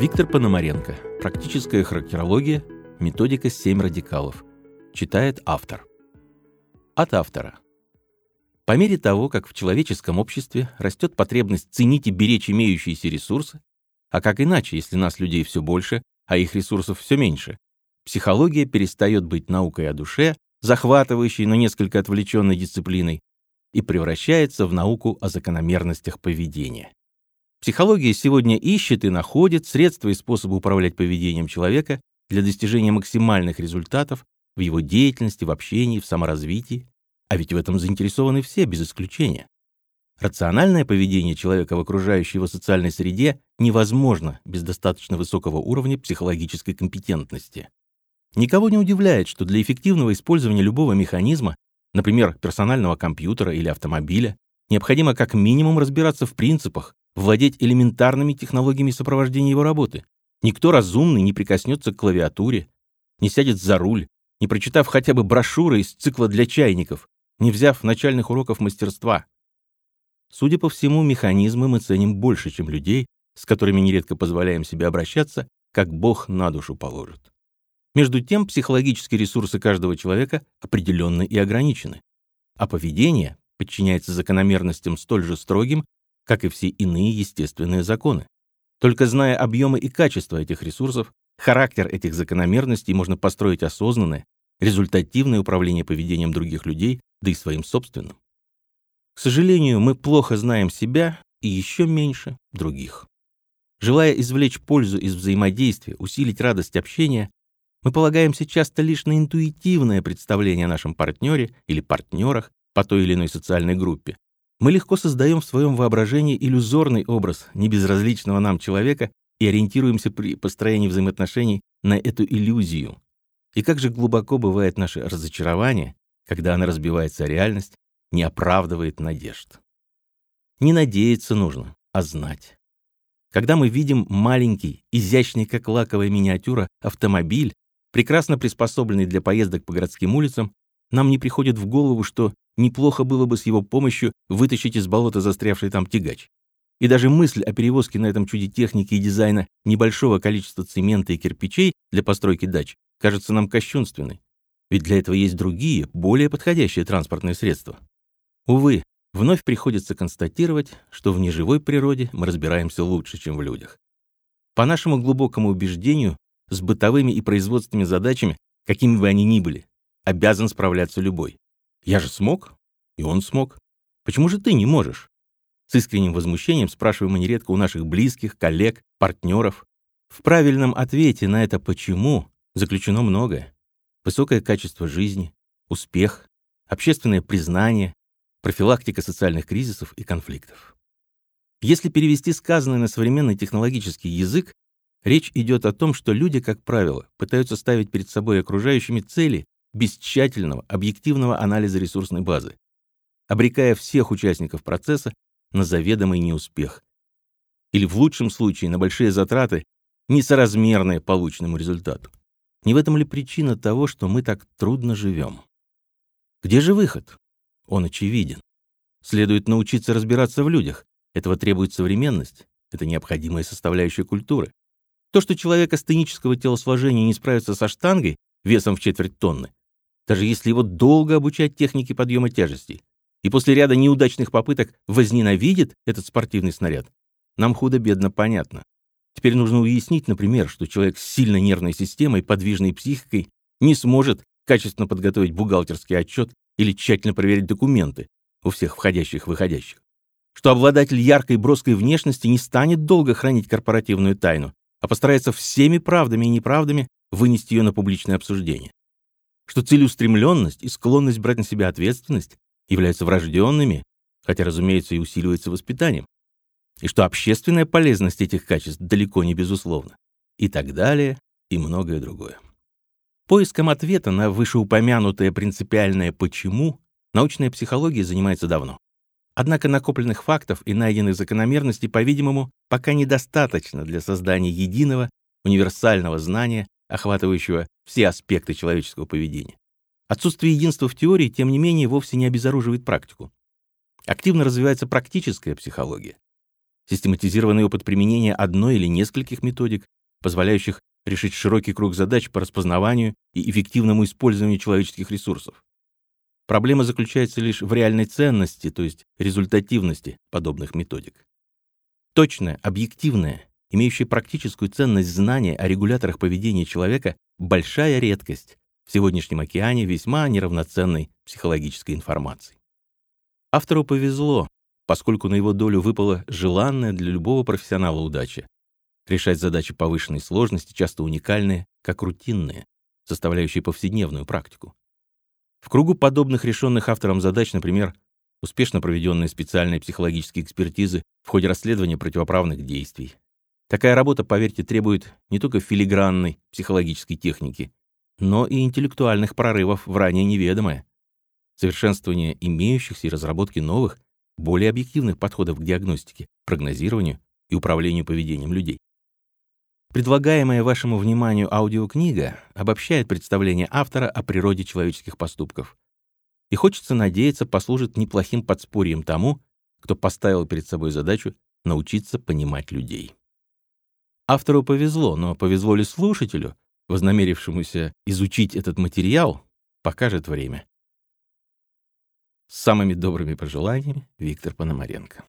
Виктор Пономаренко. Практическая характерология. Методика 7 радикалов. Читает автор. От автора. По мере того, как в человеческом обществе растет потребность ценить и беречь имеющиеся ресурсы, а как иначе, если нас, людей, все больше, а их ресурсов все меньше, психология перестает быть наукой о душе, захватывающей, но несколько отвлеченной дисциплиной, и превращается в науку о закономерностях поведения. Психология сегодня ищет и находит средства и способы управлять поведением человека для достижения максимальных результатов в его деятельности, в общении, в саморазвитии, а ведь в этом заинтересованы все, без исключения. Рациональное поведение человека в окружающей его социальной среде невозможно без достаточно высокого уровня психологической компетентности. Никого не удивляет, что для эффективного использования любого механизма, например, персонального компьютера или автомобиля, необходимо как минимум разбираться в принципах, владеть элементарными технологиями сопровождения его работы. Никто разумный не прикоснется к клавиатуре, не сядет за руль, не прочитав хотя бы брошюры из цикла для чайников, не взяв начальных уроков мастерства. Судя по всему, механизмы мы ценим больше, чем людей, с которыми нередко позволяем себе обращаться, как Бог на душу положит. Между тем, психологические ресурсы каждого человека определенны и ограничены, а поведение подчиняется закономерностям столь же строгим, как и все иные естественные законы. Только зная объемы и качество этих ресурсов, характер этих закономерностей можно построить осознанное, результативное управление поведением других людей, да и своим собственным. К сожалению, мы плохо знаем себя и еще меньше других. Желая извлечь пользу из взаимодействия, усилить радость общения, мы полагаемся часто лишь на интуитивное представление о нашем партнере или партнерах по той или иной социальной группе, мы легко создаем в своем воображении иллюзорный образ небезразличного нам человека и ориентируемся при построении взаимоотношений на эту иллюзию. И как же глубоко бывает наше разочарование, когда она разбивается о реальность, не оправдывает надежд. Не надеяться нужно, а знать. Когда мы видим маленький, изящный, как лаковая миниатюра, автомобиль, прекрасно приспособленный для поездок по городским улицам, нам не приходит в голову, что неплохо было бы с его помощью вытащить из болота застрявший там тягач. И даже мысль о перевозке на этом чуде техники и дизайна небольшого количества цемента и кирпичей для постройки дач кажется нам кощунственной. Ведь для этого есть другие, более подходящие транспортные средства. Увы, вновь приходится констатировать, что в неживой природе мы разбираемся лучше, чем в людях. По нашему глубокому убеждению, с бытовыми и производственными задачами, какими бы они ни были, обязан справляться любой. Я же смог, и он смог. Почему же ты не можешь? С искренним возмущением спрашиваем мы нередко у наших близких, коллег, партнеров. В правильном ответе на это «почему» заключено многое. Высокое качество жизни, успех, общественное признание, профилактика социальных кризисов и конфликтов. Если перевести сказанное на современный технологический язык, речь идет о том, что люди, как правило, пытаются ставить перед собой окружающими цели, без тщательного, объективного анализа ресурсной базы, обрекая всех участников процесса на заведомый неуспех. Или в лучшем случае на большие затраты, несоразмерные полученному результату. Не в этом ли причина того, что мы так трудно живем? Где же выход? Он очевиден. Следует научиться разбираться в людях. Этого требует современность. Это необходимая составляющая культуры. То, что человек астенического телосложения не справится со штангой весом в четверть тонны, даже если его долго обучать технике подъема тяжестей, и после ряда неудачных попыток возненавидит этот спортивный снаряд, нам худо-бедно понятно. Теперь нужно уяснить, например, что человек с сильной нервной системой, подвижной психикой не сможет качественно подготовить бухгалтерский отчет или тщательно проверить документы у всех входящих и выходящих. Что обладатель яркой броской внешности не станет долго хранить корпоративную тайну, а постарается всеми правдами и неправдами вынести ее на публичное обсуждение что целеустремленность и склонность брать на себя ответственность являются врожденными, хотя, разумеется, и усиливаются воспитанием, и что общественная полезность этих качеств далеко не безусловна, и так далее, и многое другое. Поиском ответа на вышеупомянутое принципиальное «почему» научная психология занимается давно. Однако накопленных фактов и найденных закономерностей, по-видимому, пока недостаточно для создания единого, универсального знания охватывающего все аспекты человеческого поведения. Отсутствие единства в теории, тем не менее, вовсе не обезоруживает практику. Активно развивается практическая психология. систематизированный опыт применения одной или нескольких методик, позволяющих решить широкий круг задач по распознаванию и эффективному использованию человеческих ресурсов. Проблема заключается лишь в реальной ценности, то есть результативности подобных методик. Точное, объективное, имеющее практическую ценность знание о регуляторах поведения человека – большая редкость в сегодняшнем океане весьма неравноценной психологической информации. Автору повезло, поскольку на его долю выпала желанная для любого профессионала удача — решать задачи повышенной сложности, часто уникальные, как рутинные, составляющие повседневную практику. В кругу подобных решенных автором задач, например, успешно проведенные специальные психологические экспертизы в ходе расследования противоправных действий. Такая работа, поверьте, требует не только филигранной психологической техники, но и интеллектуальных прорывов в ранее неведомое, совершенствование имеющихся и разработки новых, более объективных подходов к диагностике, прогнозированию и управлению поведением людей. Предлагаемая вашему вниманию аудиокнига обобщает представление автора о природе человеческих поступков. И хочется надеяться, послужит неплохим подспорьем тому, кто поставил перед собой задачу научиться понимать людей. Автору повезло, но повезло ли слушателю, вознамерившемуся изучить этот материал, покажет время. С самыми добрыми пожеланиями, Виктор Пономаренко.